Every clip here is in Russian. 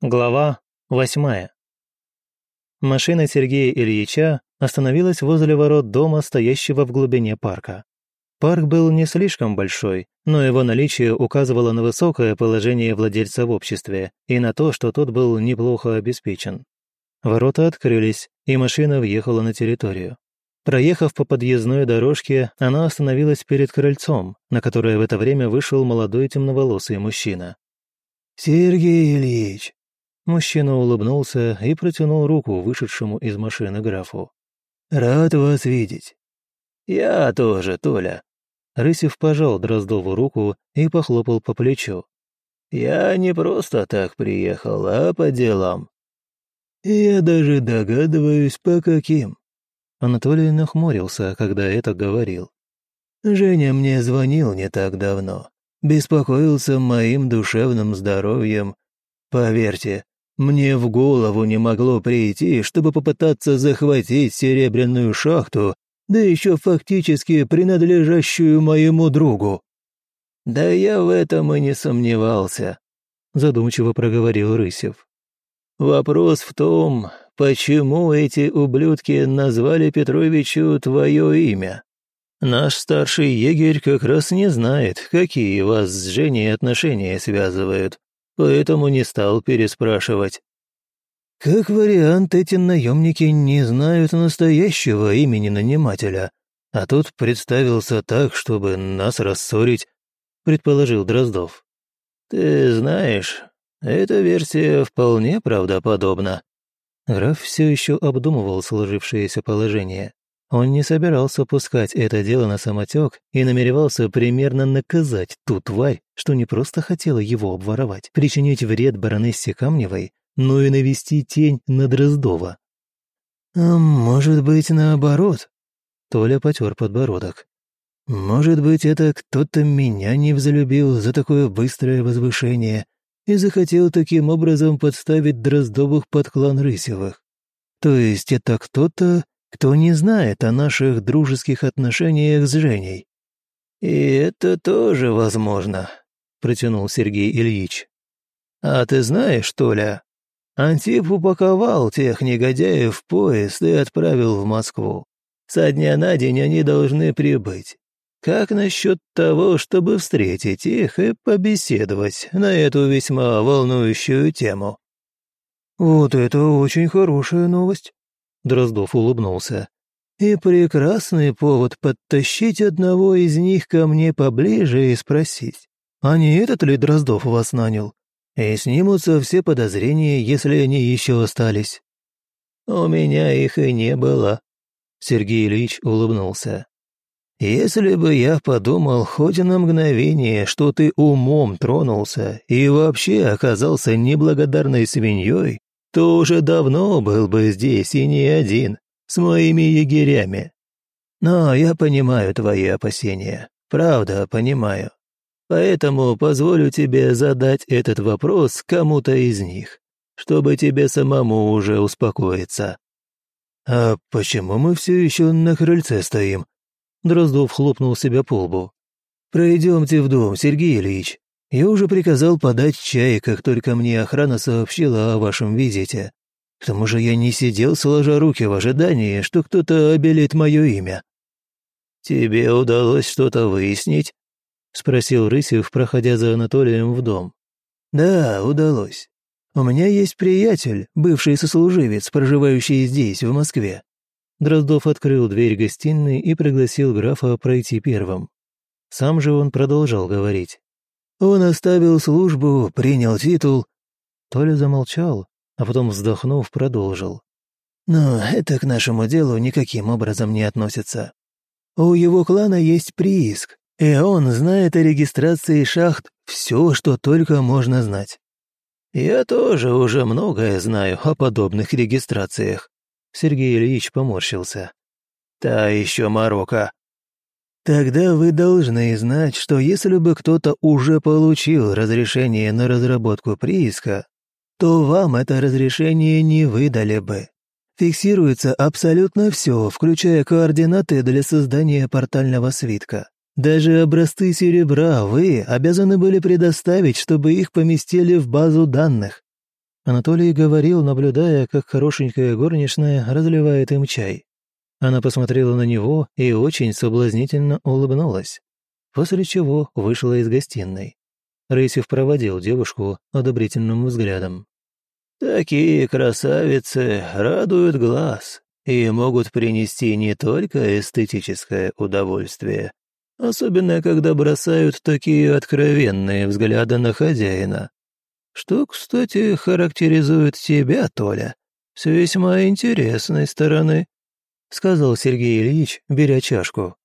Глава восьмая. Машина Сергея Ильича остановилась возле ворот дома, стоящего в глубине парка. Парк был не слишком большой, но его наличие указывало на высокое положение владельца в обществе и на то, что тот был неплохо обеспечен. Ворота открылись, и машина въехала на территорию. Проехав по подъездной дорожке, она остановилась перед крыльцом, на которое в это время вышел молодой темноволосый мужчина. «Сергей Ильич, Мужчина улыбнулся и протянул руку вышедшему из машины графу. «Рад вас видеть». «Я тоже, Толя». Рысев пожал Дроздову руку и похлопал по плечу. «Я не просто так приехал, а по делам». «Я даже догадываюсь, по каким». Анатолий нахмурился, когда это говорил. «Женя мне звонил не так давно, беспокоился моим душевным здоровьем. Поверьте, мне в голову не могло прийти, чтобы попытаться захватить серебряную шахту, да еще фактически принадлежащую моему другу. «Да я в этом и не сомневался», — задумчиво проговорил Рысев. «Вопрос в том, почему эти ублюдки назвали Петровичу твое имя? Наш старший егерь как раз не знает, какие вас с Женей отношения связывают поэтому не стал переспрашивать. Как вариант, эти наемники не знают настоящего имени нанимателя, а тут представился так, чтобы нас рассорить, предположил Дроздов. Ты знаешь, эта версия вполне правдоподобна. Граф все еще обдумывал сложившееся положение. Он не собирался пускать это дело на самотек и намеревался примерно наказать ту тварь, что не просто хотела его обворовать, причинить вред баронессе Камневой, но и навести тень на Дроздова. «А может быть, наоборот?» Толя потер подбородок. «Может быть, это кто-то меня не взлюбил за такое быстрое возвышение и захотел таким образом подставить Дроздовых под клан Рысевых. То есть это кто-то кто не знает о наших дружеских отношениях с Женей». «И это тоже возможно», — протянул Сергей Ильич. «А ты знаешь, Толя, Антип упаковал тех негодяев в поезд и отправил в Москву. Со дня на день они должны прибыть. Как насчет того, чтобы встретить их и побеседовать на эту весьма волнующую тему?» «Вот это очень хорошая новость», Дроздов улыбнулся. «И прекрасный повод подтащить одного из них ко мне поближе и спросить, а не этот ли Дроздов вас нанял? И снимутся все подозрения, если они еще остались». «У меня их и не было», — Сергей Ильич улыбнулся. «Если бы я подумал хоть на мгновение, что ты умом тронулся и вообще оказался неблагодарной свиньей, то уже давно был бы здесь и не один, с моими егерями. Но я понимаю твои опасения, правда понимаю. Поэтому позволю тебе задать этот вопрос кому-то из них, чтобы тебе самому уже успокоиться». «А почему мы все еще на крыльце стоим?» Дроздов хлопнул себя по лбу. «Пройдемте в дом, Сергей Ильич. Я уже приказал подать чай, как только мне охрана сообщила о вашем визите. К тому же я не сидел, сложа руки в ожидании, что кто-то обелит мое имя». «Тебе удалось что-то выяснить?» — спросил Рысев, проходя за Анатолием в дом. «Да, удалось. У меня есть приятель, бывший сослуживец, проживающий здесь, в Москве». Дроздов открыл дверь гостиной и пригласил графа пройти первым. Сам же он продолжал говорить. Он оставил службу, принял титул». Толя замолчал, а потом, вздохнув, продолжил. «Но это к нашему делу никаким образом не относится. У его клана есть прииск, и он знает о регистрации шахт все, что только можно знать». «Я тоже уже многое знаю о подобных регистрациях», — Сергей Ильич поморщился. «Та еще Марокко. Тогда вы должны знать, что если бы кто-то уже получил разрешение на разработку прииска, то вам это разрешение не выдали бы. Фиксируется абсолютно все, включая координаты для создания портального свитка. Даже образцы серебра вы обязаны были предоставить, чтобы их поместили в базу данных. Анатолий говорил, наблюдая, как хорошенькая горничная разливает им чай. Она посмотрела на него и очень соблазнительно улыбнулась, после чего вышла из гостиной. Рысев проводил девушку одобрительным взглядом. «Такие красавицы радуют глаз и могут принести не только эстетическое удовольствие, особенно когда бросают такие откровенные взгляды на хозяина. Что, кстати, характеризует тебя, Толя, с весьма интересной стороны», — сказал Сергей Ильич, беря чашку.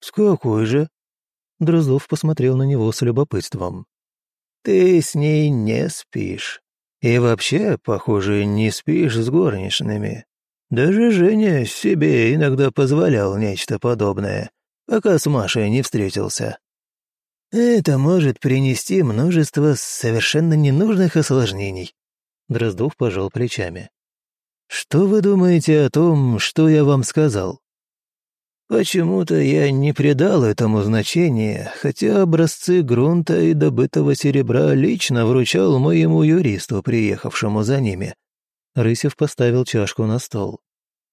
«С какой же?» Дроздов посмотрел на него с любопытством. «Ты с ней не спишь. И вообще, похоже, не спишь с горничными. Даже Женя себе иногда позволял нечто подобное, пока с Машей не встретился. Это может принести множество совершенно ненужных осложнений. Дроздов пожал плечами. Что вы думаете о том, что я вам сказал? Почему-то я не придал этому значения, хотя образцы грунта и добытого серебра лично вручал моему юристу, приехавшему за ними. Рысев поставил чашку на стол.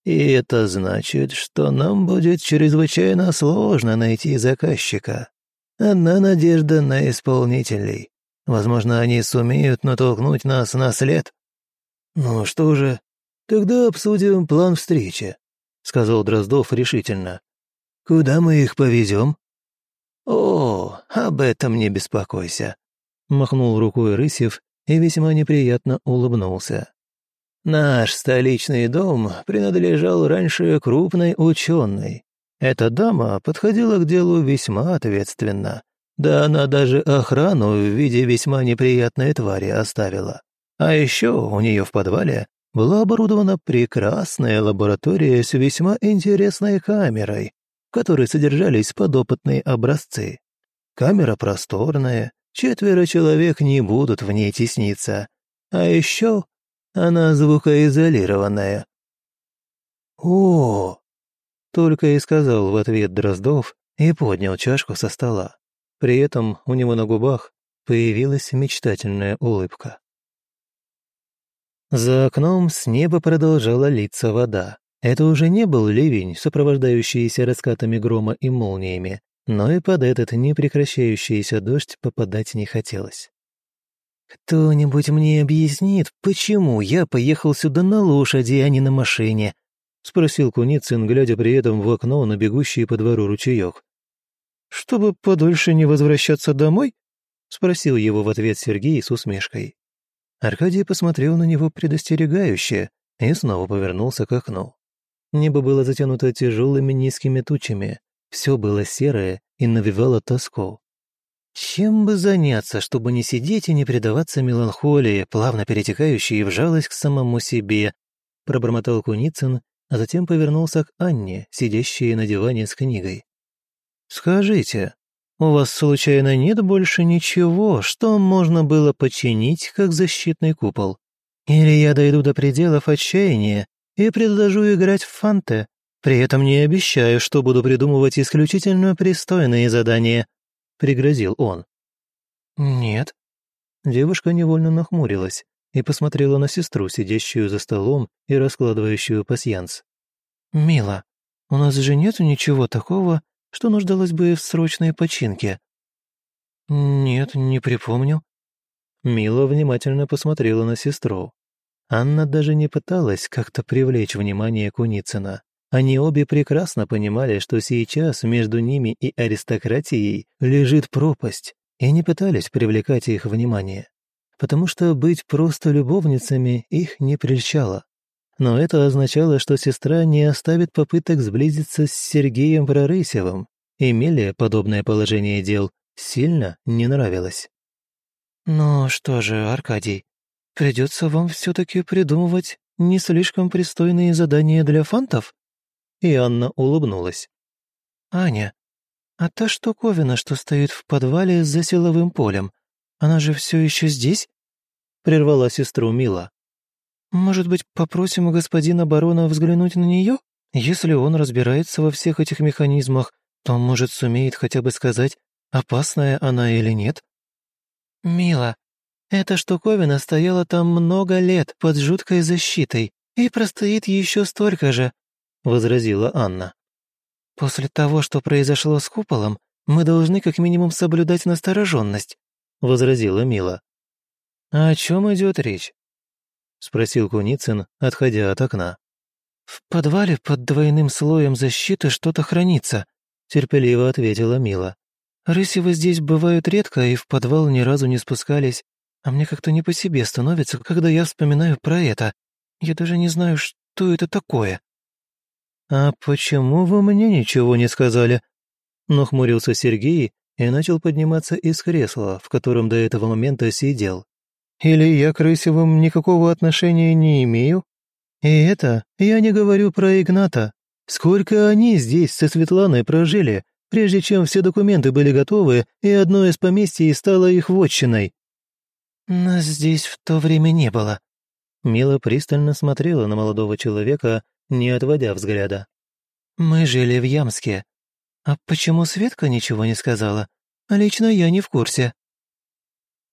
И это значит, что нам будет чрезвычайно сложно найти заказчика. Одна надежда на исполнителей. Возможно, они сумеют натолкнуть нас на след. Ну что же, тогда обсудим план встречи. — сказал Дроздов решительно. «Куда мы их повезем?» «О, об этом не беспокойся», — махнул рукой Рысев и весьма неприятно улыбнулся. «Наш столичный дом принадлежал раньше крупной ученой. Эта дама подходила к делу весьма ответственно. Да она даже охрану в виде весьма неприятной твари оставила. А еще у нее в подвале была оборудована прекрасная лаборатория с весьма интересной камерой, в которой содержались подопытные образцы. Камера просторная, четверо человек не будут в ней тесниться. А еще она звукоизолированная. «О!» — только и сказал в ответ Дроздов и поднял чашку со стола. При этом у него на губах появилась мечтательная улыбка. За окном с неба продолжала литься вода. Это уже не был ливень, сопровождающийся раскатами грома и молниями, но и под этот непрекращающийся дождь попадать не хотелось. «Кто-нибудь мне объяснит, почему я поехал сюда на лошади, а не на машине?» — спросил Куницын, глядя при этом в окно на бегущий по двору ручеек. «Чтобы подольше не возвращаться домой?» — спросил его в ответ Сергей с усмешкой. Аркадий посмотрел на него предостерегающе и снова повернулся к окну. Небо было затянуто тяжелыми низкими тучами, все было серое и навевало тоску. Чем бы заняться, чтобы не сидеть и не предаваться меланхолии, плавно перетекающей в жалость к самому себе, пробормотал Куницын, а затем повернулся к Анне, сидящей на диване с книгой. «Скажите, у вас, случайно, нет больше ничего, что можно было починить, как защитный купол? Или я дойду до пределов отчаяния и предложу играть в фанте, при этом не обещаю, что буду придумывать исключительно пристойные задания», — пригрозил он. «Нет». Девушка невольно нахмурилась и посмотрела на сестру, сидящую за столом и раскладывающую пасьянс. «Мила, у нас же нет ничего такого, что нуждалось бы в срочной починке». «Нет, не припомню». Мила внимательно посмотрела на сестру. Анна даже не пыталась как-то привлечь внимание Куницына. Они обе прекрасно понимали, что сейчас между ними и аристократией лежит пропасть, и не пытались привлекать их внимание, потому что быть просто любовницами их не прельщало но это означало, что сестра не оставит попыток сблизиться с Сергеем Прорысевым, Меле подобное положение дел сильно не нравилось. «Ну что же, Аркадий, придется вам все-таки придумывать не слишком пристойные задания для фантов?» И Анна улыбнулась. «Аня, а та штуковина, что стоит в подвале за силовым полем, она же все еще здесь?» Прервала сестру Мила. Может быть, попросим у господина барона взглянуть на нее? Если он разбирается во всех этих механизмах, то, может, сумеет хотя бы сказать, опасная она или нет? Мила, Эта штуковина стояла там много лет под жуткой защитой и простоит еще столько же», — возразила Анна. «После того, что произошло с куполом, мы должны как минимум соблюдать настороженность», — возразила Мила. «А «О чем идет речь?» — спросил Куницын, отходя от окна. «В подвале под двойным слоем защиты что-то хранится», — терпеливо ответила Мила. «Рысевы здесь бывают редко и в подвал ни разу не спускались. А мне как-то не по себе становится, когда я вспоминаю про это. Я даже не знаю, что это такое». «А почему вы мне ничего не сказали?» Нахмурился Сергей и начал подниматься из кресла, в котором до этого момента сидел. «Или я к Рысевым никакого отношения не имею? И это я не говорю про Игната. Сколько они здесь со Светланой прожили, прежде чем все документы были готовы, и одно из поместий стало их вотчиной?» «Нас здесь в то время не было». Мила пристально смотрела на молодого человека, не отводя взгляда. «Мы жили в Ямске. А почему Светка ничего не сказала? Лично я не в курсе».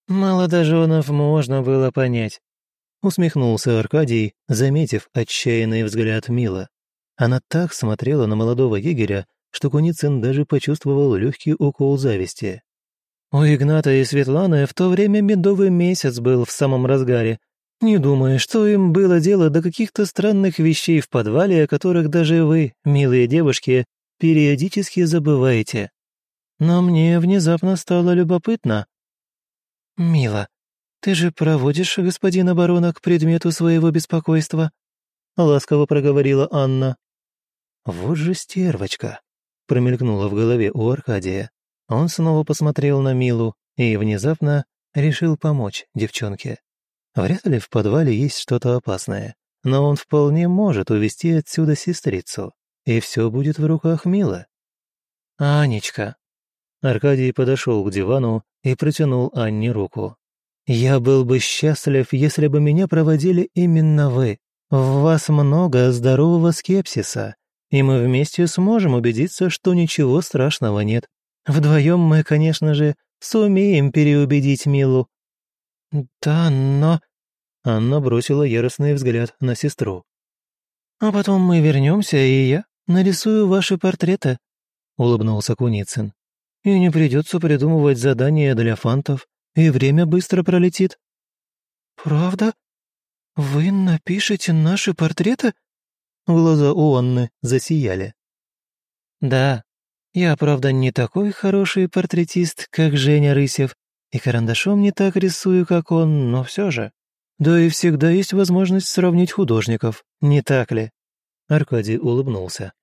«Молодоженов можно было понять», — усмехнулся Аркадий, заметив отчаянный взгляд Мила. Она так смотрела на молодого егеря, что Куницын даже почувствовал легкий укол зависти. У Игната и Светланы в то время медовый месяц был в самом разгаре. Не думаю, что им было дело до каких-то странных вещей в подвале, о которых даже вы, милые девушки, периодически забываете. Но мне внезапно стало любопытно. «Мила, ты же проводишь господина барона к предмету своего беспокойства?» — ласково проговорила Анна. «Вот же стервочка!» — промелькнула в голове у Аркадия. Он снова посмотрел на Милу и внезапно решил помочь девчонке. Вряд ли в подвале есть что-то опасное, но он вполне может увести отсюда сестрицу, и все будет в руках Мила. «Анечка!» Аркадий подошел к дивану и протянул Анне руку. «Я был бы счастлив, если бы меня проводили именно вы. В вас много здорового скепсиса, и мы вместе сможем убедиться, что ничего страшного нет. Вдвоем мы, конечно же, сумеем переубедить Милу». «Да, но...» Анна бросила яростный взгляд на сестру. «А потом мы вернемся, и я нарисую ваши портреты», — улыбнулся Куницын. «И не придется придумывать задания для фантов, и время быстро пролетит». «Правда? Вы напишете наши портреты?» Глаза у Анны засияли. «Да, я, правда, не такой хороший портретист, как Женя Рысев, и карандашом не так рисую, как он, но все же. Да и всегда есть возможность сравнить художников, не так ли?» Аркадий улыбнулся.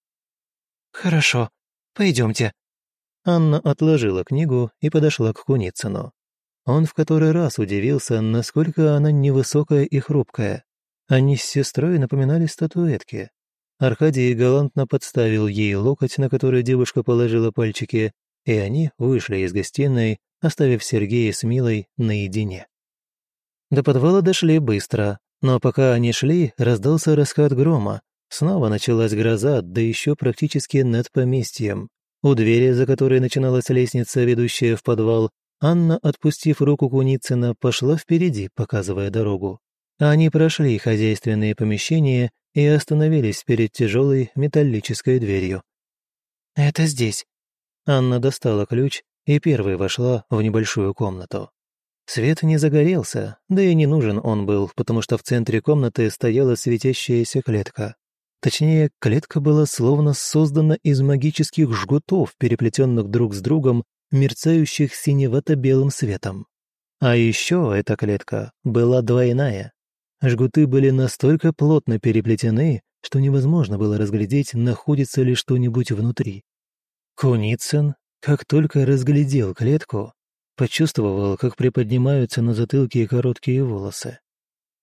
«Хорошо, пойдемте». Анна отложила книгу и подошла к Куницыну. Он в который раз удивился, насколько она невысокая и хрупкая. Они с сестрой напоминали статуэтки. Аркадий галантно подставил ей локоть, на который девушка положила пальчики, и они вышли из гостиной, оставив Сергея с Милой наедине. До подвала дошли быстро, но пока они шли, раздался раскат грома. Снова началась гроза, да еще практически над поместьем. У двери, за которой начиналась лестница, ведущая в подвал, Анна, отпустив руку Куницына, пошла впереди, показывая дорогу. Они прошли хозяйственные помещения и остановились перед тяжелой металлической дверью. «Это здесь». Анна достала ключ и первой вошла в небольшую комнату. Свет не загорелся, да и не нужен он был, потому что в центре комнаты стояла светящаяся клетка. Точнее, клетка была словно создана из магических жгутов, переплетенных друг с другом, мерцающих синевато-белым светом. А еще эта клетка была двойная. Жгуты были настолько плотно переплетены, что невозможно было разглядеть, находится ли что-нибудь внутри. Куницын, как только разглядел клетку, почувствовал, как приподнимаются на затылке короткие волосы.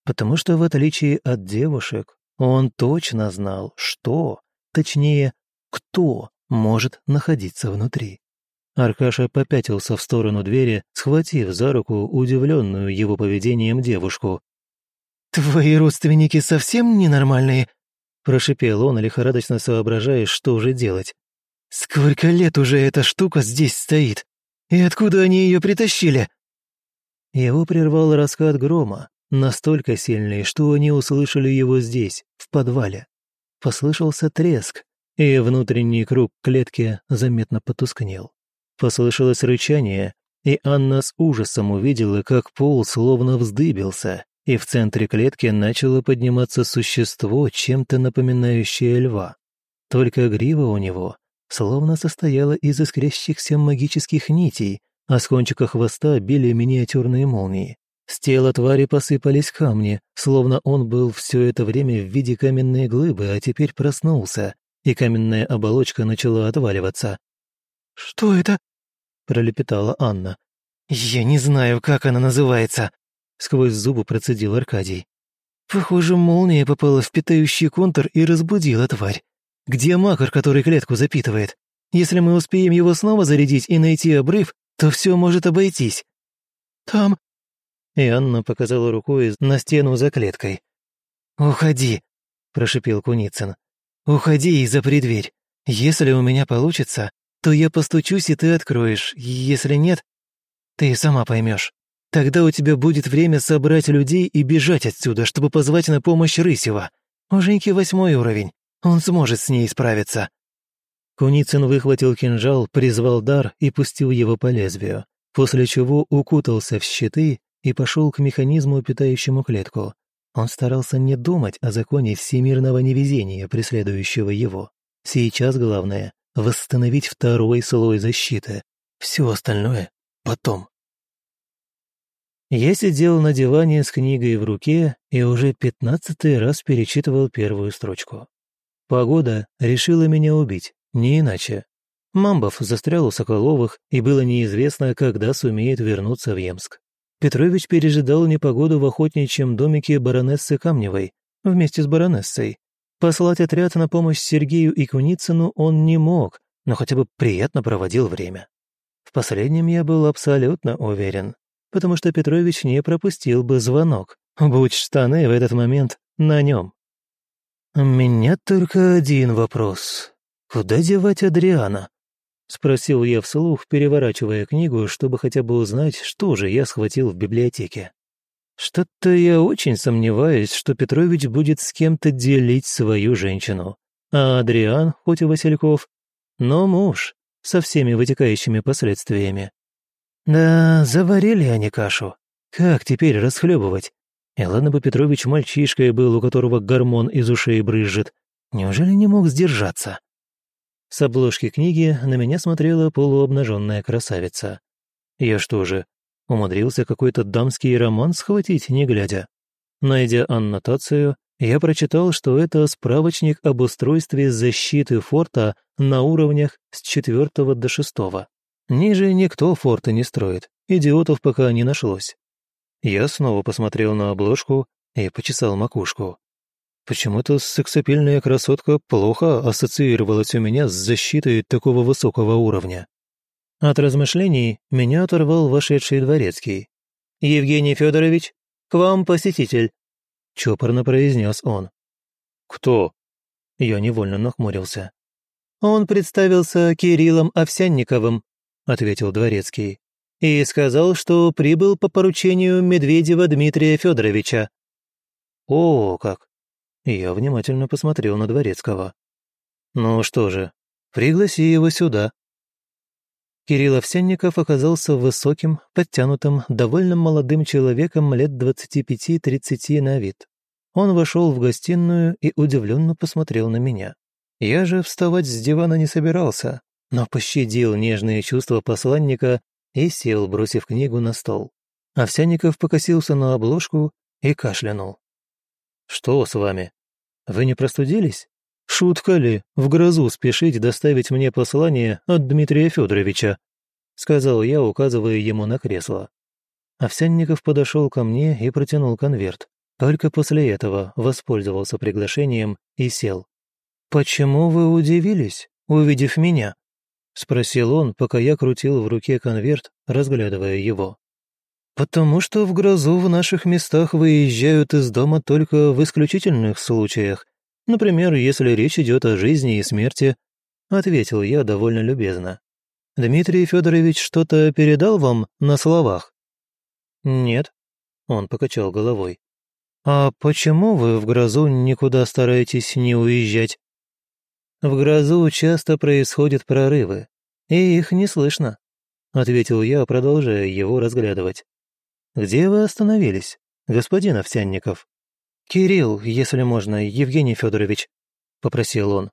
Потому что, в отличие от девушек, он точно знал, что, точнее, кто может находиться внутри. Аркаша попятился в сторону двери, схватив за руку удивленную его поведением девушку. «Твои родственники совсем ненормальные?» Прошипел он, лихорадочно соображая, что же делать. «Сколько лет уже эта штука здесь стоит? И откуда они ее притащили?» Его прервал раскат грома, настолько сильный, что они услышали его здесь, в подвале. Послышался треск, и внутренний круг клетки заметно потускнел. Послышалось рычание, и Анна с ужасом увидела, как пол словно вздыбился, и в центре клетки начало подниматься существо, чем-то напоминающее льва. Только грива у него словно состояла из искрящихся магических нитей, а с кончика хвоста били миниатюрные молнии. С тела твари посыпались камни, словно он был все это время в виде каменной глыбы, а теперь проснулся, и каменная оболочка начала отваливаться. «Что это?» – пролепетала Анна. «Я не знаю, как она называется», – сквозь зубы процедил Аркадий. «Похоже, молния попала в питающий контур и разбудила тварь. Где макар, который клетку запитывает? Если мы успеем его снова зарядить и найти обрыв, то все может обойтись». «Там...» И Анна показала рукой на стену за клеткой. «Уходи», – прошипел Куницын. «Уходи и запри дверь. Если у меня получится, то я постучусь, и ты откроешь. Если нет, ты сама поймешь. Тогда у тебя будет время собрать людей и бежать отсюда, чтобы позвать на помощь Рысева. У Женьки восьмой уровень. Он сможет с ней справиться». Куницын выхватил кинжал, призвал дар и пустил его по лезвию, после чего укутался в щиты и пошел к механизму, питающему клетку. Он старался не думать о законе всемирного невезения, преследующего его. Сейчас главное — восстановить второй слой защиты. Все остальное — потом. Я сидел на диване с книгой в руке и уже пятнадцатый раз перечитывал первую строчку. Погода решила меня убить, не иначе. Мамбов застрял у Соколовых, и было неизвестно, когда сумеет вернуться в Емск. Петрович пережидал непогоду в охотничьем домике баронессы Камневой вместе с баронессой. Послать отряд на помощь Сергею и Куницыну он не мог, но хотя бы приятно проводил время. В последнем я был абсолютно уверен, потому что Петрович не пропустил бы звонок, будь штаны в этот момент на нем. «У меня только один вопрос. Куда девать Адриана?» Спросил я вслух, переворачивая книгу, чтобы хотя бы узнать, что же я схватил в библиотеке. Что-то я очень сомневаюсь, что Петрович будет с кем-то делить свою женщину. А Адриан, хоть и Васильков, но муж, со всеми вытекающими последствиями. Да, заварили они кашу. Как теперь расхлебывать? И ладно бы Петрович мальчишкой был, у которого гормон из ушей брызжет. Неужели не мог сдержаться? С обложки книги на меня смотрела полуобнаженная красавица. Я что же, умудрился какой-то дамский роман схватить, не глядя? Найдя аннотацию, я прочитал, что это справочник об устройстве защиты форта на уровнях с четвертого до шестого. Ниже никто форта не строит, идиотов пока не нашлось. Я снова посмотрел на обложку и почесал макушку. Почему-то сексапильная красотка плохо ассоциировалась у меня с защитой такого высокого уровня. От размышлений меня оторвал вошедший дворецкий. «Евгений Федорович, к вам посетитель», — чопорно произнес он. «Кто?» Я невольно нахмурился. «Он представился Кириллом Овсянниковым», — ответил дворецкий и сказал, что прибыл по поручению Медведева Дмитрия Федоровича. О, как! Я внимательно посмотрел на Дворецкого. Ну что же, пригласи его сюда. Кирилл Овсянников оказался высоким, подтянутым, довольно молодым человеком лет 25-30 на вид. Он вошел в гостиную и удивленно посмотрел на меня. Я же вставать с дивана не собирался, но пощадил нежные чувства посланника и сел, бросив книгу на стол. Овсянников покосился на обложку и кашлянул. «Что с вами? Вы не простудились? Шутка ли в грозу спешить доставить мне послание от Дмитрия Федоровича?» сказал я, указывая ему на кресло. Овсянников подошел ко мне и протянул конверт. Только после этого воспользовался приглашением и сел. «Почему вы удивились, увидев меня?» — спросил он, пока я крутил в руке конверт, разглядывая его. «Потому что в грозу в наших местах выезжают из дома только в исключительных случаях. Например, если речь идет о жизни и смерти», — ответил я довольно любезно. «Дмитрий Федорович что-то передал вам на словах?» «Нет», — он покачал головой. «А почему вы в грозу никуда стараетесь не уезжать?» «В грозу часто происходят прорывы, и их не слышно», — ответил я, продолжая его разглядывать. «Где вы остановились, господин Овсянников?» «Кирилл, если можно, Евгений Федорович», — попросил он.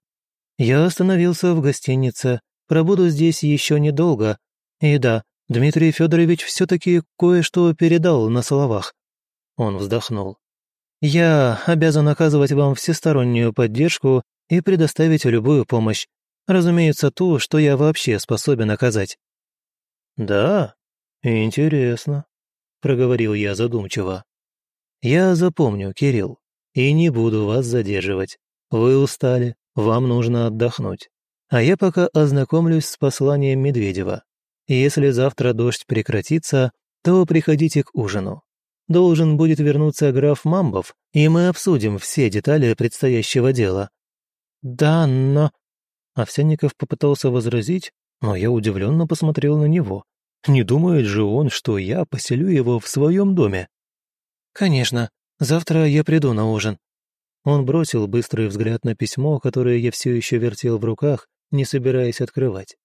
«Я остановился в гостинице, пробуду здесь еще недолго. И да, Дмитрий Федорович все-таки кое-что передал на словах». Он вздохнул. «Я обязан оказывать вам всестороннюю поддержку и предоставить любую помощь. Разумеется, ту, что я вообще способен оказать». «Да, интересно», — проговорил я задумчиво. «Я запомню, Кирилл, и не буду вас задерживать. Вы устали, вам нужно отдохнуть. А я пока ознакомлюсь с посланием Медведева. Если завтра дождь прекратится, то приходите к ужину. Должен будет вернуться граф Мамбов, и мы обсудим все детали предстоящего дела». «Да, но...» Овсянников попытался возразить, но я удивленно посмотрел на него. Не думает же он, что я поселю его в своем доме? «Конечно, завтра я приду на ужин». Он бросил быстрый взгляд на письмо, которое я все еще вертел в руках, не собираясь открывать.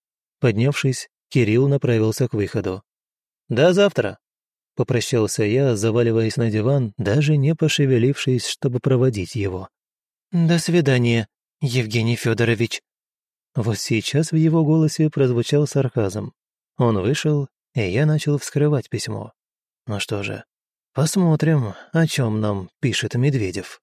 Поднявшись, Кирилл направился к выходу. «До завтра!» — попрощался я, заваливаясь на диван, даже не пошевелившись, чтобы проводить его. «До свидания, Евгений Федорович. Вот сейчас в его голосе прозвучал сарказм. Он вышел, и я начал вскрывать письмо. Ну что же, посмотрим, о чем нам пишет Медведев.